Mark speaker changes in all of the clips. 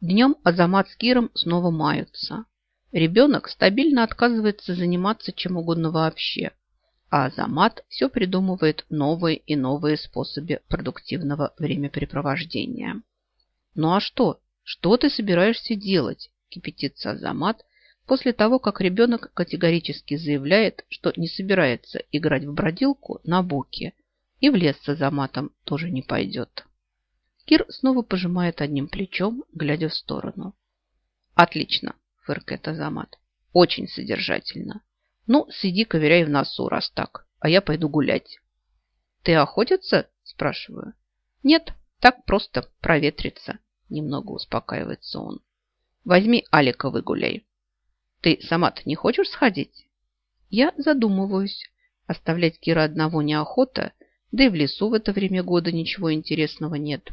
Speaker 1: Днем Азамат с Киром снова маются. Ребенок стабильно отказывается заниматься чем угодно вообще, а Азамат все придумывает новые и новые способы продуктивного времяпрепровождения. «Ну а что? Что ты собираешься делать?» – кипятится Азамат после того, как ребенок категорически заявляет, что не собирается играть в бродилку на боке и в лес с Азаматом тоже не пойдет. Кир снова пожимает одним плечом, глядя в сторону. «Отлично!» – фыркает Азамат. «Очень содержательно. Ну, сиди, ковыряй в носу, раз так, а я пойду гулять». «Ты охотиться?» – спрашиваю. «Нет, так просто проветриться», – немного успокаивается он. «Возьми Алика выгуляй». «Ты сама-то не хочешь сходить?» Я задумываюсь. Оставлять Кира одного неохота, да и в лесу в это время года ничего интересного нет.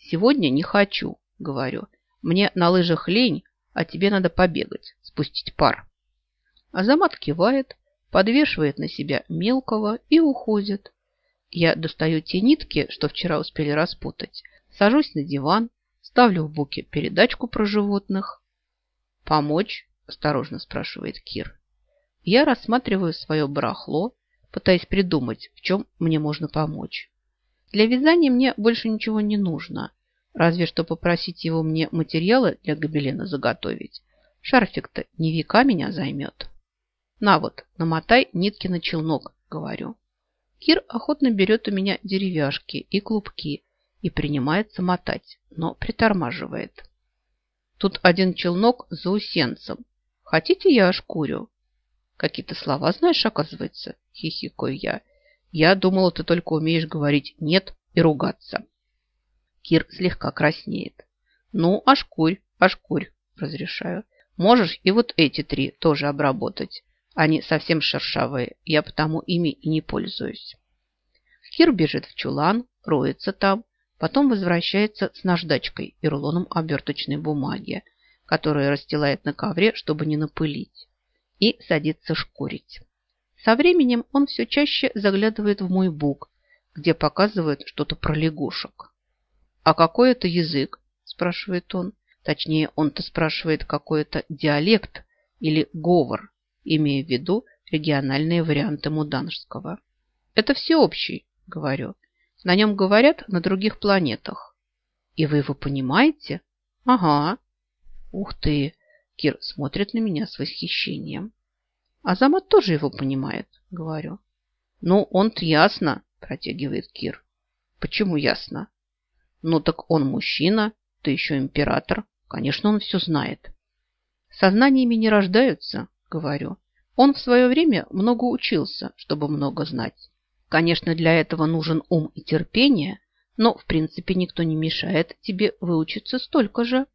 Speaker 1: Сегодня не хочу, говорю. Мне на лыжах лень, а тебе надо побегать, спустить пар. Азамат кивает, подвешивает на себя мелкого и уходит. Я достаю те нитки, что вчера успели распутать, сажусь на диван, ставлю в буке передачку про животных. «Помочь?» – осторожно спрашивает Кир. Я рассматриваю свое барахло, пытаясь придумать, в чем мне можно помочь. Для вязания мне больше ничего не нужно, разве что попросить его мне материалы для гобелена заготовить. Шарфик-то не века меня займет. На вот, намотай нитки на челнок, говорю. Кир охотно берет у меня деревяшки и клубки и принимается мотать, но притормаживает. Тут один челнок за усенцем. Хотите, я ошкурю? Какие-то слова знаешь, оказывается, хихикаю я. Я думала, ты только умеешь говорить «нет» и ругаться. Кир слегка краснеет. Ну, ошкурь, ошкурь, разрешаю. Можешь и вот эти три тоже обработать. Они совсем шершавые, я потому ими и не пользуюсь. Кир бежит в чулан, роется там, потом возвращается с наждачкой и рулоном оберточной бумаги, которую расстилает на ковре, чтобы не напылить, и садится шкурить. Со временем он все чаще заглядывает в мой бук, где показывают что-то про лягушек. «А какой это язык?» – спрашивает он. Точнее, он-то спрашивает какой-то диалект или говор, имея в виду региональные варианты муданжского. «Это всеобщий», – говорю. «На нем говорят на других планетах». «И вы его понимаете?» «Ага». «Ух ты!» – Кир смотрит на меня с восхищением. Азамат тоже его понимает, говорю. Ну, он-то ясно, протягивает Кир. Почему ясно? Ну, так он мужчина, ты еще император. Конечно, он все знает. Сознаниями не рождаются, говорю. Он в свое время много учился, чтобы много знать. Конечно, для этого нужен ум и терпение, но, в принципе, никто не мешает тебе выучиться столько же.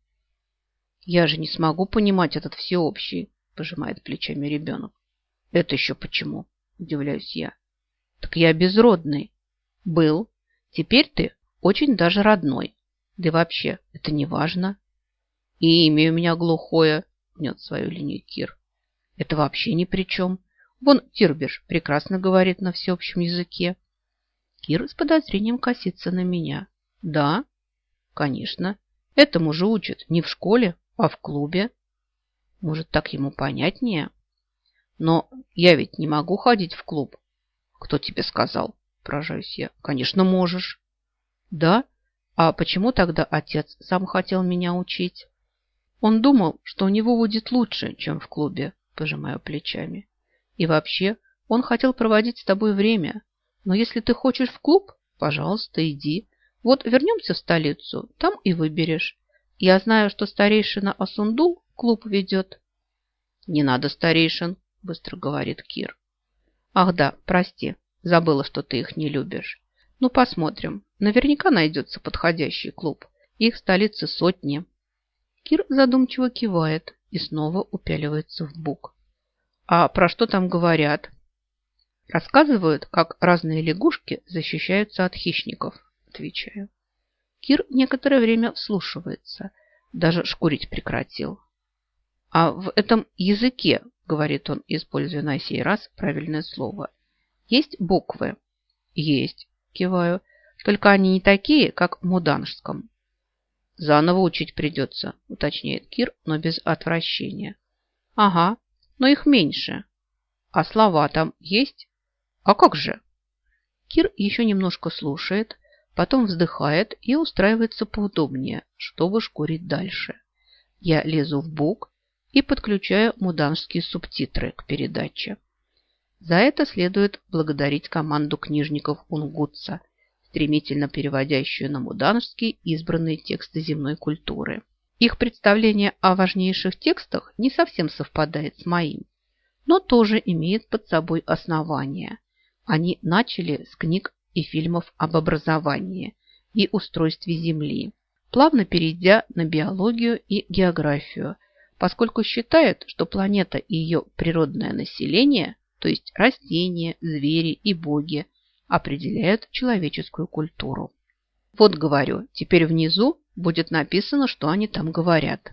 Speaker 1: Я же не смогу понимать этот всеобщий, пожимает плечами ребенок. Это еще почему? Удивляюсь я. Так я безродный. Был. Теперь ты очень даже родной. Да и вообще, это не важно. И имя у меня глухое, гнет свою линию Кир. Это вообще ни при чем. Вон Тирбиш прекрасно говорит на всеобщем языке. Кир с подозрением косится на меня. Да, конечно. Этому же учат не в школе, а в клубе. Может, так ему понятнее? Но я ведь не могу ходить в клуб. Кто тебе сказал? Поражаюсь я. Конечно, можешь. Да? А почему тогда отец сам хотел меня учить? Он думал, что у него будет лучше, чем в клубе, пожимаю плечами. И вообще, он хотел проводить с тобой время. Но если ты хочешь в клуб, пожалуйста, иди. Вот вернемся в столицу, там и выберешь. Я знаю, что старейшина Асундул клуб ведет. Не надо старейшин, быстро говорит Кир. Ах да, прости, забыла, что ты их не любишь. Ну, посмотрим. Наверняка найдется подходящий клуб. Их в столице сотни. Кир задумчиво кивает и снова упяливается в бук. А про что там говорят? Рассказывают, как разные лягушки защищаются от хищников, отвечаю. Кир некоторое время вслушивается, даже шкурить прекратил. А в этом языке, говорит он, используя на сей раз правильное слово, есть буквы? Есть, киваю, только они не такие, как в муданжском. Заново учить придется, уточняет Кир, но без отвращения. Ага, но их меньше. А слова там есть? А как же? Кир еще немножко слушает, потом вздыхает и устраивается поудобнее, чтобы шкурить дальше. Я лезу в бук и подключаю муданские субтитры к передаче. За это следует благодарить команду книжников Унгутса, стремительно переводящую на муданский избранные тексты земной культуры. Их представление о важнейших текстах не совсем совпадает с моим, но тоже имеет под собой основания. Они начали с книг и фильмов об образовании и устройстве Земли, плавно перейдя на биологию и географию, поскольку считают, что планета и ее природное население, то есть растения, звери и боги, определяют человеческую культуру. Вот говорю, теперь внизу будет написано, что они там говорят.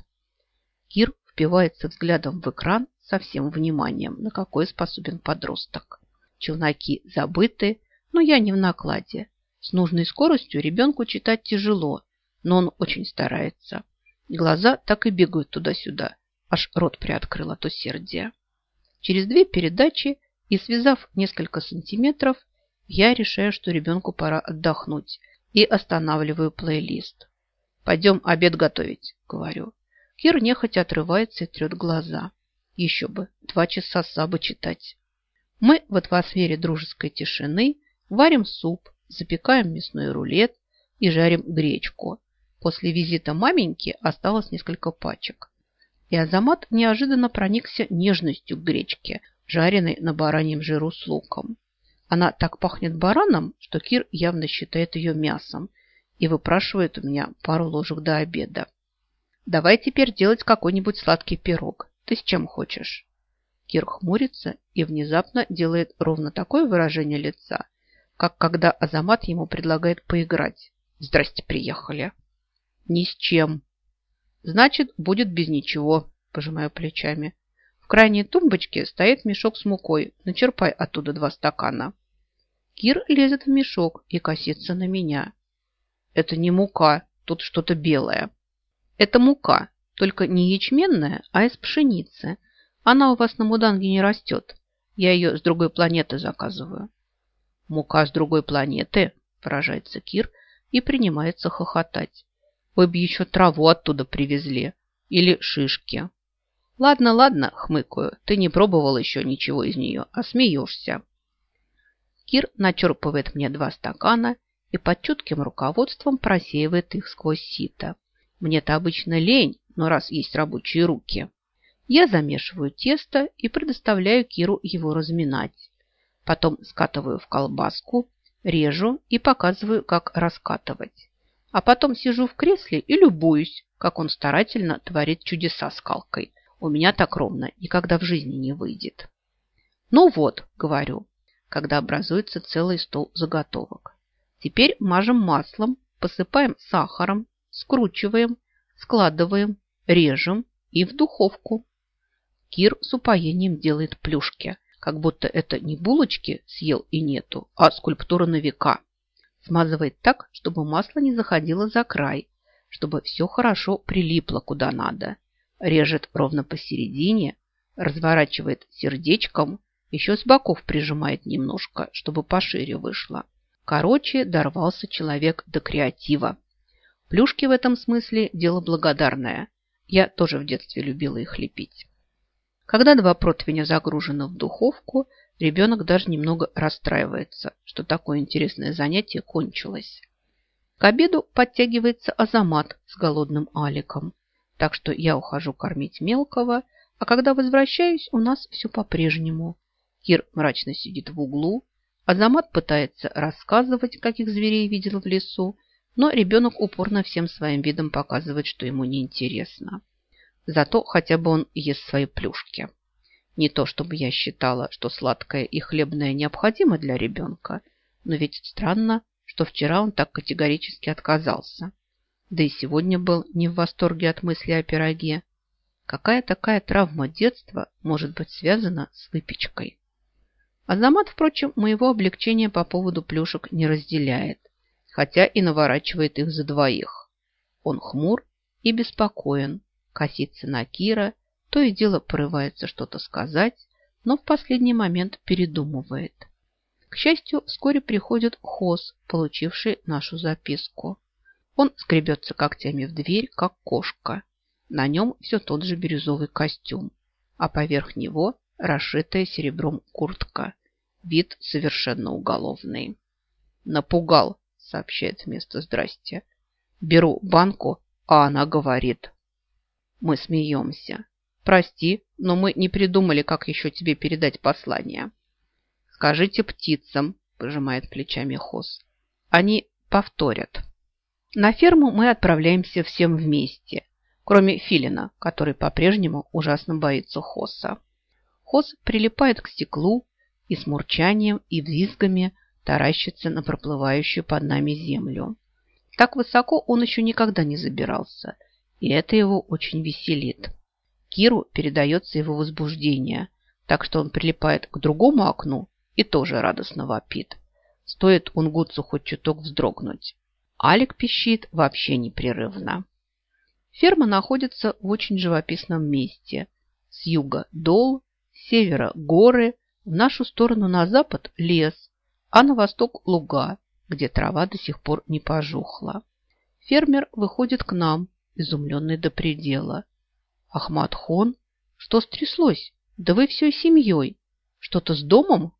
Speaker 1: Кир впивается взглядом в экран со всем вниманием, на какой способен подросток. Челноки забыты, но я не в накладе. С нужной скоростью ребенку читать тяжело, но он очень старается. Глаза так и бегают туда-сюда, аж рот приоткрыл от усердия. Через две передачи и связав несколько сантиметров, я решаю, что ребенку пора отдохнуть и останавливаю плейлист. «Пойдем обед готовить», — говорю. Кир нехотя отрывается и трет глаза. Еще бы, два часа сабы читать. Мы в атмосфере дружеской тишины варим суп, запекаем мясной рулет и жарим гречку. После визита маменьки осталось несколько пачек. И Азамат неожиданно проникся нежностью к гречке, жареной на бараньем жиру с луком. Она так пахнет бараном, что Кир явно считает ее мясом и выпрашивает у меня пару ложек до обеда. Давай теперь делать какой-нибудь сладкий пирог. Ты с чем хочешь? Кир хмурится и внезапно делает ровно такое выражение лица, как когда Азамат ему предлагает поиграть. Здрасте, приехали. Ни с чем. Значит, будет без ничего, пожимаю плечами. Крайней тумбочке стоит мешок с мукой. Начерпай оттуда два стакана. Кир лезет в мешок и косится на меня. Это не мука, тут что-то белое. Это мука, только не ячменная, а из пшеницы. Она у вас на Муданге не растет. Я ее с другой планеты заказываю. Мука с другой планеты, поражается Кир и принимается хохотать. Вы бы еще траву оттуда привезли. Или шишки. Ладно, ладно, хмыкаю. Ты не пробовал еще ничего из нее, а смеешься. Кир начерпывает мне два стакана и под чутким руководством просеивает их сквозь сито. Мне-то обычно лень, но раз есть рабочие руки. Я замешиваю тесто и предоставляю Киру его разминать. Потом скатываю в колбаску, режу и показываю, как раскатывать. А потом сижу в кресле и любуюсь, как он старательно творит чудеса скалкой. У меня так ровно никогда в жизни не выйдет. Ну вот, говорю, когда образуется целый стол заготовок. Теперь мажем маслом, посыпаем сахаром, скручиваем, складываем, режем и в духовку. Кир с упоением делает плюшки, как будто это не булочки съел и нету, а скульптура на века. Смазывает так, чтобы масло не заходило за край, чтобы все хорошо прилипло куда надо. Режет ровно посередине, разворачивает сердечком, еще с боков прижимает немножко, чтобы пошире вышло. Короче, дорвался человек до креатива. Плюшки в этом смысле дело благодарное. Я тоже в детстве любила их лепить. Когда два противня загружены в духовку, ребенок даже немного расстраивается, что такое интересное занятие кончилось. К обеду подтягивается Азамат с голодным Аликом, так что я ухожу кормить мелкого, а когда возвращаюсь, у нас все по-прежнему. Кир мрачно сидит в углу, Азамат пытается рассказывать, каких зверей видел в лесу, но ребенок упорно всем своим видом показывает, что ему неинтересно. Зато хотя бы он ест свои плюшки. Не то, чтобы я считала, что сладкое и хлебное необходимо для ребенка, но ведь странно, что вчера он так категорически отказался. Да и сегодня был не в восторге от мысли о пироге. Какая такая травма детства может быть связана с выпечкой? Азамат, впрочем, моего облегчения по поводу плюшек не разделяет, хотя и наворачивает их за двоих. Он хмур и беспокоен, косится на Кира, то и дело порывается что-то сказать, но в последний момент передумывает. К счастью, вскоре приходит Хос, получивший нашу записку. Он скребется когтями в дверь, как кошка. На нем все тот же бирюзовый костюм, а поверх него расшитая серебром куртка. Вид совершенно уголовный. «Напугал», — сообщает вместо «здрасте». Беру банку, а она говорит. Мы смеемся. Прости, но мы не придумали, как еще тебе передать послание. Скажите птицам, пожимает плечами Хос. Они повторят. На ферму мы отправляемся всем вместе, кроме Филина, который по-прежнему ужасно боится Хоса. Хос прилипает к стеклу и с мурчанием и визгами таращится на проплывающую под нами землю. Так высоко он еще никогда не забирался, и это его очень веселит. Киру передается его возбуждение, так что он прилипает к другому окну и тоже радостно вопит. Стоит Унгутсу хоть чуток вздрогнуть. Алик пищит вообще непрерывно. Ферма находится в очень живописном месте. С юга дол, с севера горы, в нашу сторону на запад лес, а на восток луга, где трава до сих пор не пожухла. Фермер выходит к нам, изумленный до предела. Ахмат Хон, что стряслось? Да вы всей семьей. Что-то с домом?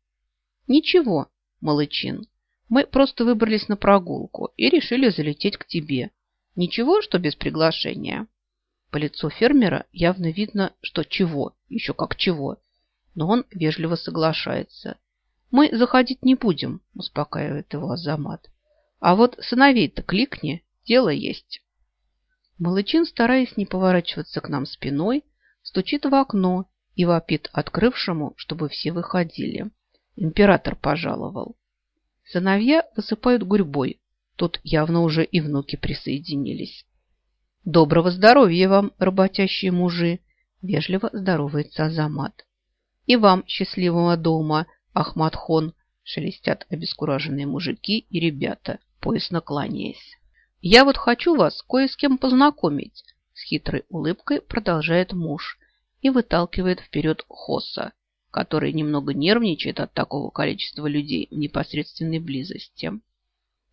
Speaker 1: Ничего, Малычин. Мы просто выбрались на прогулку и решили залететь к тебе. Ничего, что без приглашения? По лицу фермера явно видно, что чего, еще как чего. Но он вежливо соглашается. Мы заходить не будем, успокаивает его Азамат. А вот сыновей-то кликни, дело есть. Малычин, стараясь не поворачиваться к нам спиной, стучит в окно и вопит открывшему, чтобы все выходили. Император пожаловал. Сыновья высыпают гурьбой. Тут явно уже и внуки присоединились. «Доброго здоровья вам, работящие мужи!» Вежливо здоровается Азамат. «И вам счастливого дома, Ахматхон!» Шелестят обескураженные мужики и ребята, поясно кланяясь. «Я вот хочу вас кое с кем познакомить», с хитрой улыбкой продолжает муж и выталкивает вперед Хосса, который немного нервничает от такого количества людей в непосредственной близости.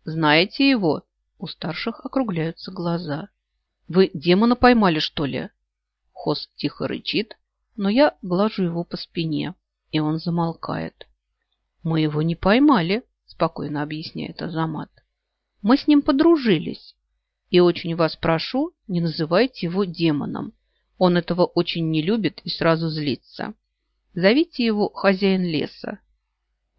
Speaker 1: «Знаете его?» У старших округляются глаза. «Вы демона поймали, что ли?» Хос тихо рычит, но я глажу его по спине, и он замолкает. «Мы его не поймали», – спокойно объясняет Азамат. Мы с ним подружились. И очень вас прошу, не называйте его демоном. Он этого очень не любит и сразу злится. Зовите его хозяин леса.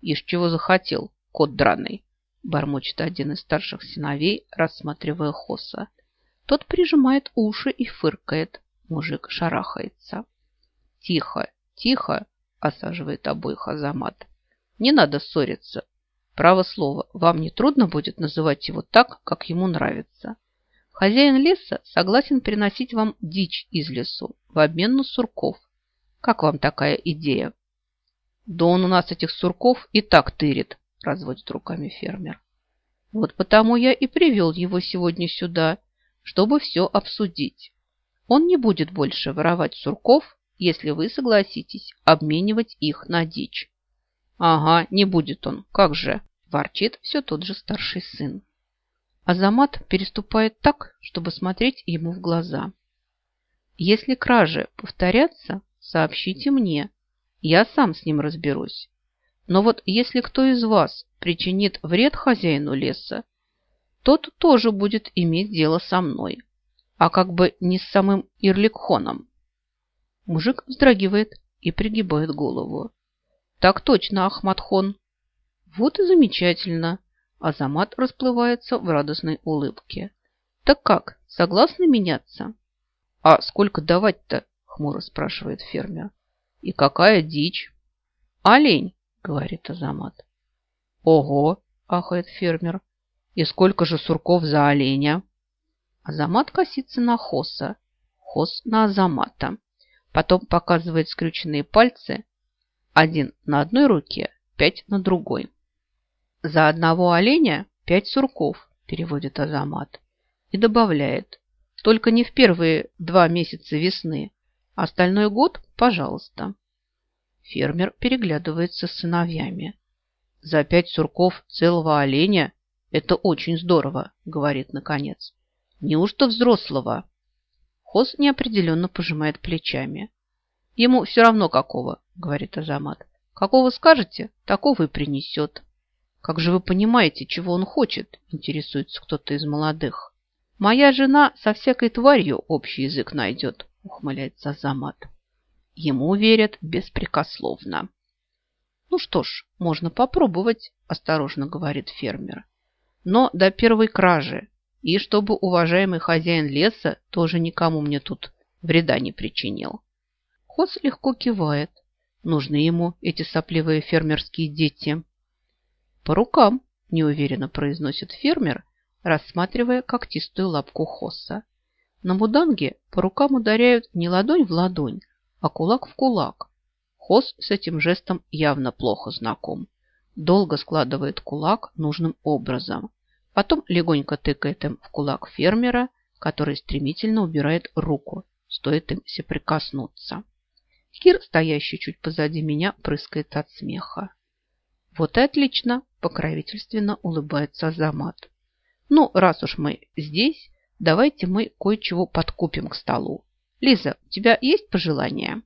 Speaker 1: Ишь, чего захотел, кот драный, бормочет один из старших сыновей, рассматривая Хоса. Тот прижимает уши и фыркает. Мужик шарахается. Тихо, тихо, осаживает обоих Азамат. Не надо ссориться. Право слово, вам не трудно будет называть его так, как ему нравится. Хозяин леса согласен приносить вам дичь из лесу в обмен на сурков. Как вам такая идея? Да он у нас этих сурков и так тырит, разводит руками фермер. Вот потому я и привел его сегодня сюда, чтобы все обсудить. Он не будет больше воровать сурков, если вы согласитесь обменивать их на дичь. Ага, не будет он. Как же? Ворчит все тот же старший сын. Азамат переступает так, чтобы смотреть ему в глаза. Если кражи повторятся, сообщите мне. Я сам с ним разберусь. Но вот если кто из вас причинит вред хозяину леса, тот тоже будет иметь дело со мной, а как бы не с самым Ирликхоном. Мужик вздрагивает и пригибает голову. Так точно, Ахматхон. Вот и замечательно. Азамат расплывается в радостной улыбке. Так как, согласны меняться? А сколько давать-то? Хмуро спрашивает фермер. И какая дичь? Олень, говорит Азамат. Ого, ахает фермер. И сколько же сурков за оленя? Азамат косится на Хоса, Хос на Азамата. Потом показывает скрюченные пальцы один на одной руке, пять на другой. За одного оленя пять сурков, переводит Азамат. И добавляет, Только не в первые два месяца весны. Остальной год – пожалуйста. Фермер переглядывается с сыновьями. За пять сурков целого оленя – это очень здорово, говорит наконец. Неужто взрослого? Хос неопределенно пожимает плечами. Ему все равно какого, говорит Азамат. Какого скажете, такого и принесет. Как же вы понимаете, чего он хочет, интересуется кто-то из молодых. Моя жена со всякой тварью общий язык найдет, ухмыляется Азамат. Ему верят беспрекословно. Ну что ж, можно попробовать, осторожно говорит фермер. Но до первой кражи. И чтобы уважаемый хозяин леса тоже никому мне тут вреда не причинил. Хос легко кивает. Нужны ему эти сопливые фермерские дети. По рукам, неуверенно произносит фермер, рассматривая когтистую лапку Хосса. На муданге по рукам ударяют не ладонь в ладонь, а кулак в кулак. Хос с этим жестом явно плохо знаком. Долго складывает кулак нужным образом. Потом легонько тыкает им в кулак фермера, который стремительно убирает руку, стоит им се прикоснуться. Кир, стоящий чуть позади меня, прыскает от смеха. Вот и отлично, покровительственно улыбается Азамат. Ну, раз уж мы здесь, давайте мы кое-чего подкупим к столу. Лиза, у тебя есть пожелания?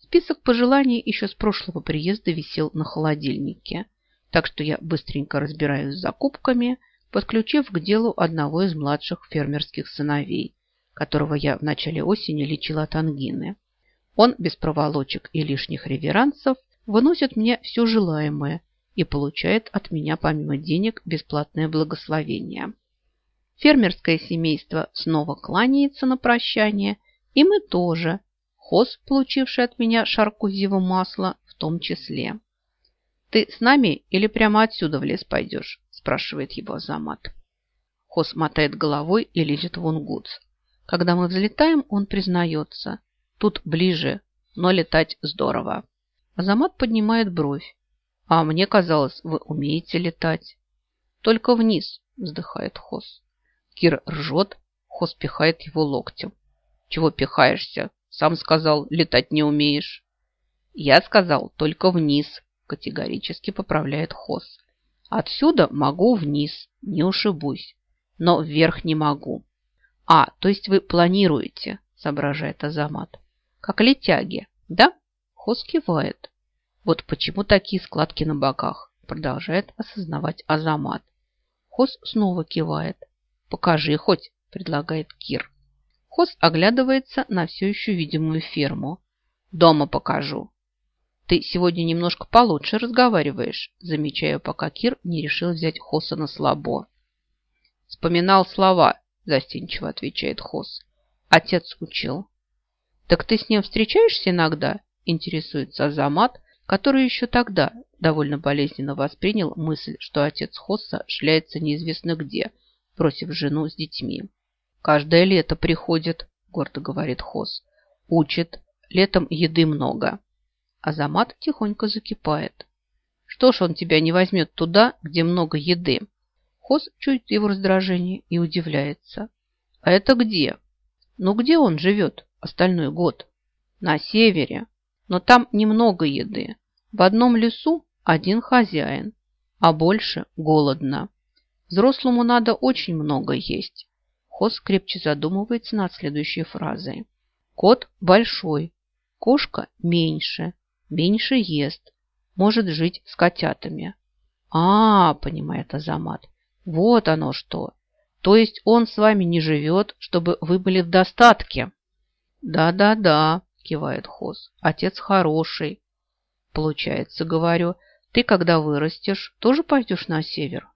Speaker 1: Список пожеланий еще с прошлого приезда висел на холодильнике, так что я быстренько разбираюсь с закупками, подключив к делу одного из младших фермерских сыновей, которого я в начале осени лечила от ангины. Он без проволочек и лишних реверансов выносит мне все желаемое и получает от меня помимо денег бесплатное благословение. Фермерское семейство снова кланяется на прощание и мы тоже. Хоз, получивший от меня шарку масла, в том числе. «Ты с нами или прямо отсюда в лес пойдешь?» спрашивает его Азамат. Хоз мотает головой и лезет в унгутс. Когда мы взлетаем, он признается. Тут ближе, но летать здорово. Азамат поднимает бровь. А мне казалось, вы умеете летать. Только вниз, вздыхает Хоз. Кир ржет, Хоз пихает его локтем. Чего пихаешься? Сам сказал, летать не умеешь. Я сказал, только вниз, категорически поправляет Хос. Отсюда могу вниз, не ушибусь, но вверх не могу. А, то есть вы планируете, соображает Азамат. Как летяги, да? Хос кивает. Вот почему такие складки на боках, продолжает осознавать Азамат. Хос снова кивает. Покажи хоть, предлагает Кир. Хос оглядывается на все еще видимую ферму. «Дома покажу». «Ты сегодня немножко получше разговариваешь», замечаю, пока Кир не решил взять Хоса на слабо. «Вспоминал слова», застенчиво отвечает Хос. «Отец учил». «Так ты с ним встречаешься иногда?» интересуется Азамат, который еще тогда довольно болезненно воспринял мысль, что отец Хосса шляется неизвестно где, бросив жену с детьми. Каждое лето приходит, гордо говорит Хос. Учит. Летом еды много. Азамат тихонько закипает. Что ж он тебя не возьмет туда, где много еды? Хос чует его раздражение и удивляется. А это где? Ну где он живет остальной год? На севере. Но там немного еды. В одном лесу один хозяин, а больше голодно. Взрослому надо очень много есть. Хос крепче задумывается над следующей фразой. Кот большой, кошка меньше, меньше ест, может жить с котятами. А, понимает Азамат, вот оно что. То есть он с вами не живет, чтобы вы были в достатке? Да-да-да, кивает Хос, отец хороший. Получается, говорю, ты, когда вырастешь, тоже пойдешь на север?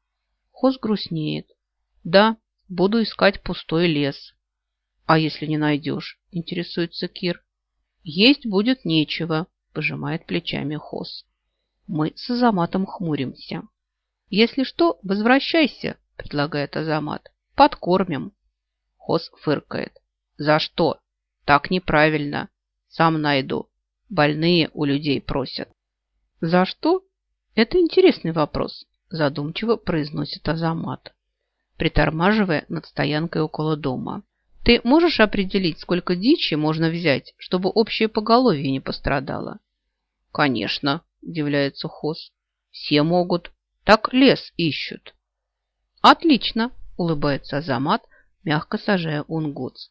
Speaker 1: Хос грустнеет. Да, Буду искать пустой лес. А если не найдешь, интересуется Кир. Есть будет нечего, пожимает плечами Хос. Мы с Азаматом хмуримся. Если что, возвращайся, предлагает Азамат. Подкормим. Хос фыркает. За что? Так неправильно. Сам найду. Больные у людей просят. За что? Это интересный вопрос, задумчиво произносит Азамат притормаживая над стоянкой около дома. Ты можешь определить, сколько дичи можно взять, чтобы общее поголовье не пострадало?
Speaker 2: Конечно, удивляется Хос. Все могут. Так лес ищут.
Speaker 1: Отлично, улыбается Азамат, мягко сажая унгутс.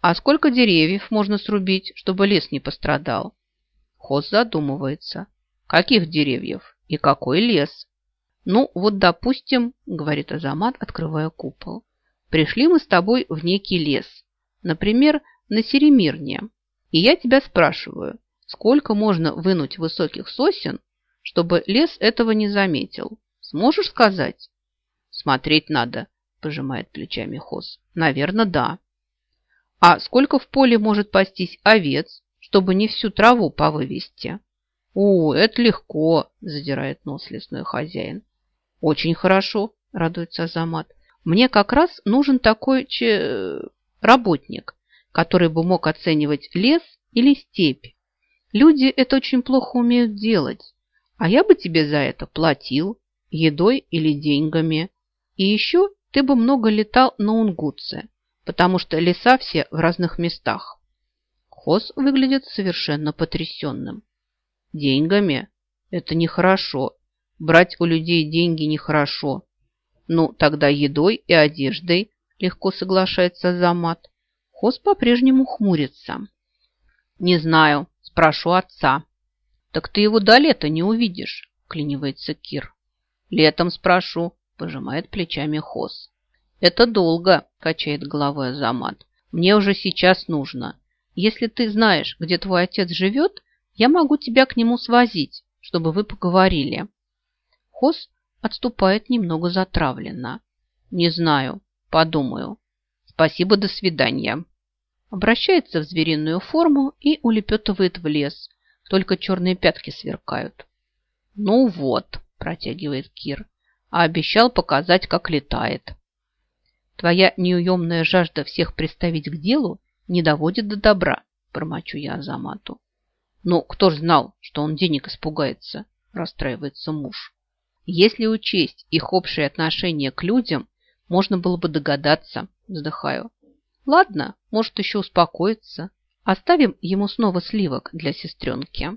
Speaker 1: А сколько деревьев можно срубить, чтобы лес не пострадал?
Speaker 2: Хос задумывается. Каких деревьев и какой лес?
Speaker 1: Ну, вот, допустим, говорит Азамат, открывая купол. Пришли мы с тобой в некий лес, например, на Серемирне. И я тебя спрашиваю, сколько можно вынуть высоких сосен, чтобы лес этого не заметил? Сможешь сказать?
Speaker 2: Смотреть надо, пожимает плечами Хос.
Speaker 1: Наверное, да. А сколько в поле может пастись овец, чтобы не всю траву повывести?
Speaker 2: О, это легко, задирает нос лесной хозяин.
Speaker 1: Очень хорошо, радуется Азамат. Мне как раз нужен такой че... работник, который бы мог оценивать лес или степь. Люди это очень плохо умеют делать, а я бы тебе за это платил едой или деньгами. И еще ты бы много летал на Унгутце, потому что леса все в разных местах. Хос выглядит совершенно потрясенным.
Speaker 2: Деньгами? Это нехорошо. Брать у людей деньги нехорошо. Ну, тогда едой и одеждой легко соглашается Замат.
Speaker 1: Хос по-прежнему хмурится.
Speaker 2: Не знаю, спрошу отца.
Speaker 1: Так ты его до лета не увидишь, клинивается Кир.
Speaker 2: Летом спрошу, пожимает плечами Хос.
Speaker 1: Это долго, качает головой Замат. Мне уже сейчас нужно. Если ты знаешь, где твой отец живет, я могу тебя к нему свозить, чтобы вы поговорили. Хос отступает немного затравленно.
Speaker 2: Не знаю, подумаю. Спасибо, до свидания.
Speaker 1: Обращается в звериную форму и улепетывает в лес. Только черные пятки сверкают.
Speaker 2: Ну вот, протягивает Кир, а обещал показать, как летает.
Speaker 1: Твоя неуемная жажда всех приставить к делу не доводит до добра, промочу я Азамату.
Speaker 2: Ну, кто ж знал, что он денег испугается, расстраивается муж.
Speaker 1: Если учесть их общее отношение к людям, можно было бы догадаться, вздыхаю. Ладно, может еще успокоиться. Оставим ему снова сливок для сестренки.